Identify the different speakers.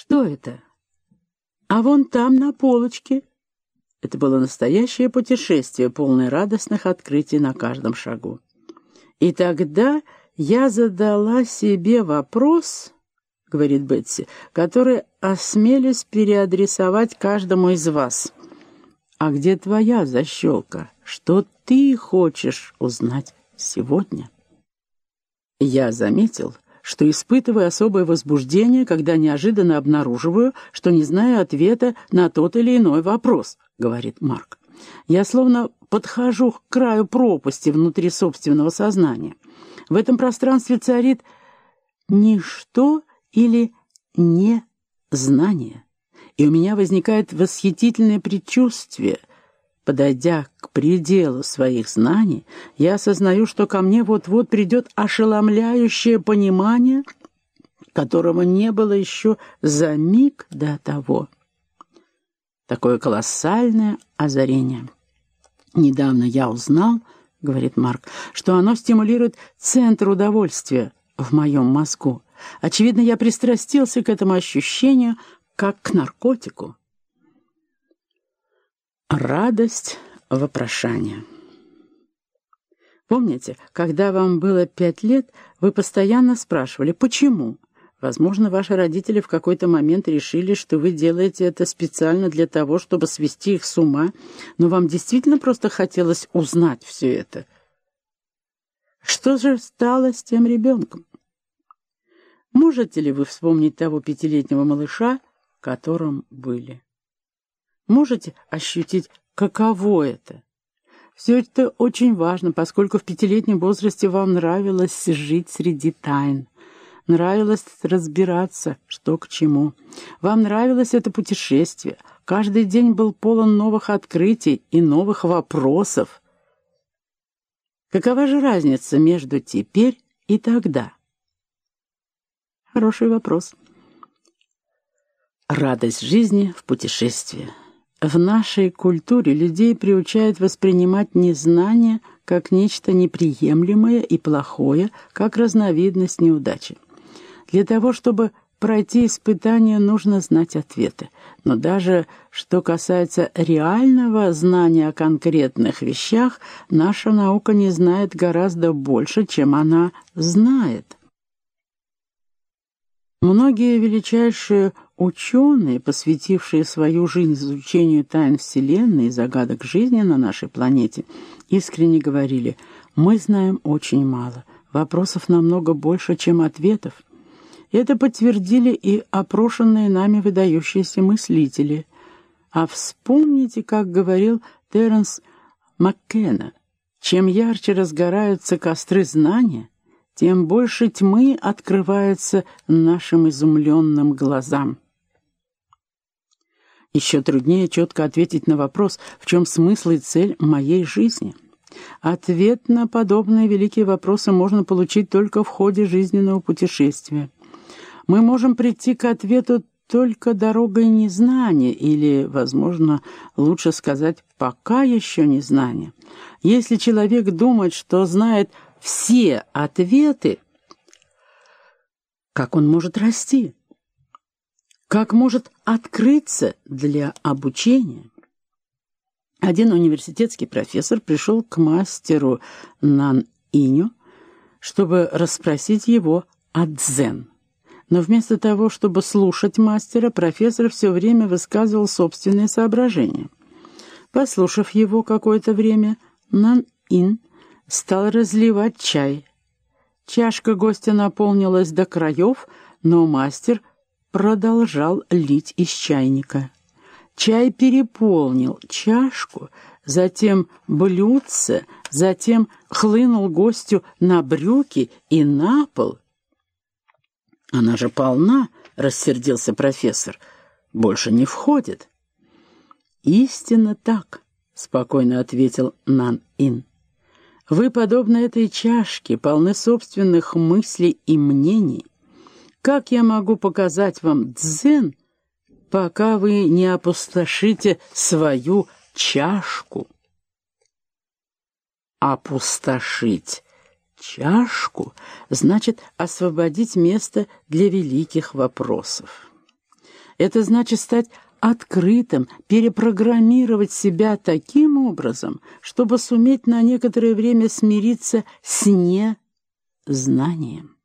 Speaker 1: Что это? А вон там, на полочке. Это было настоящее путешествие, полное радостных открытий на каждом шагу. И тогда я задала себе вопрос, говорит Бетси, который осмелюсь переадресовать каждому из вас. А где твоя защелка? Что ты хочешь узнать сегодня? Я заметил, что испытываю особое возбуждение, когда неожиданно обнаруживаю, что не знаю ответа на тот или иной вопрос, говорит Марк. Я словно подхожу к краю пропасти внутри собственного сознания. В этом пространстве царит ничто или незнание. И у меня возникает восхитительное предчувствие. Подойдя к пределу своих знаний, я осознаю, что ко мне вот-вот придет ошеломляющее понимание, которого не было еще за миг до того. Такое колоссальное озарение. Недавно я узнал, — говорит Марк, — что оно стимулирует центр удовольствия в моем мозгу. Очевидно, я пристрастился к этому ощущению, как к наркотику. Радость вопрошания. Помните, когда вам было пять лет, вы постоянно спрашивали «почему?». Возможно, ваши родители в какой-то момент решили, что вы делаете это специально для того, чтобы свести их с ума, но вам действительно просто хотелось узнать все это. Что же стало с тем ребенком? Можете ли вы вспомнить того пятилетнего малыша, которым были? Можете ощутить, каково это? Все это очень важно, поскольку в пятилетнем возрасте вам нравилось жить среди тайн. Нравилось разбираться, что к чему. Вам нравилось это путешествие. Каждый день был полон новых открытий и новых вопросов. Какова же разница между теперь и тогда? Хороший вопрос. Радость жизни в путешествии. В нашей культуре людей приучают воспринимать незнание как нечто неприемлемое и плохое, как разновидность неудачи. Для того, чтобы пройти испытание, нужно знать ответы. Но даже что касается реального знания о конкретных вещах, наша наука не знает гораздо больше, чем она знает. Многие величайшие ученые, посвятившие свою жизнь изучению тайн Вселенной и загадок жизни на нашей планете, искренне говорили, «Мы знаем очень мало, вопросов намного больше, чем ответов». Это подтвердили и опрошенные нами выдающиеся мыслители. А вспомните, как говорил Терренс Маккена, чем ярче разгораются костры знания, тем больше тьмы открывается нашим изумленным глазам. Еще труднее четко ответить на вопрос, в чем смысл и цель моей жизни. Ответ на подобные великие вопросы можно получить только в ходе жизненного путешествия. Мы можем прийти к ответу только дорогой незнания, или, возможно, лучше сказать, пока еще незнания. Если человек думает, что знает все ответы, как он может расти? Как может открыться для обучения? Один университетский профессор пришел к мастеру Нан-Иню, чтобы расспросить его о дзен. Но вместо того, чтобы слушать мастера, профессор все время высказывал собственные соображения. Послушав его какое-то время, Нан-Ин стал разливать чай. Чашка гостя наполнилась до краев, но мастер продолжал лить из чайника. Чай переполнил чашку, затем блюдце, затем хлынул гостю на брюки и на пол. «Она же полна!» — рассердился профессор. «Больше не входит». «Истинно так», — спокойно ответил Нан-Ин. Вы, подобно этой чашке, полны собственных мыслей и мнений. Как я могу показать вам дзен, пока вы не опустошите свою чашку? Опустошить чашку значит освободить место для великих вопросов. Это значит стать открытым, перепрограммировать себя таким образом, чтобы суметь на некоторое время смириться с незнанием.